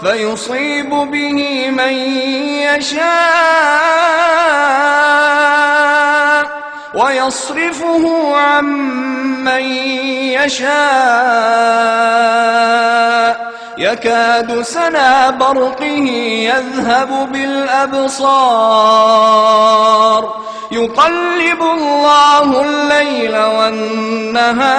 فيصيب به من يشاء ويصرفه عن من يشاء. يكاد سنا برقه يذهب بالأبصار. يقلب الله الليل والنهار.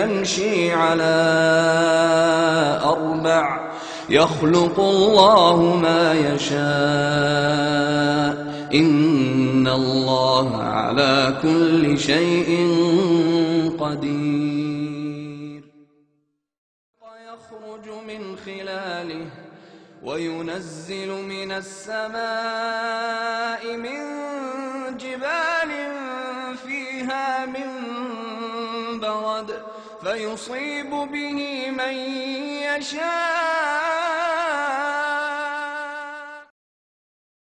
يمشي على أربع. يخلق الله ما يشاء. إن الله على كل شيء قدير. ويخرج من خلاله وينزل من السماء من جبال فيها من برد. فيصيب به من يشاء.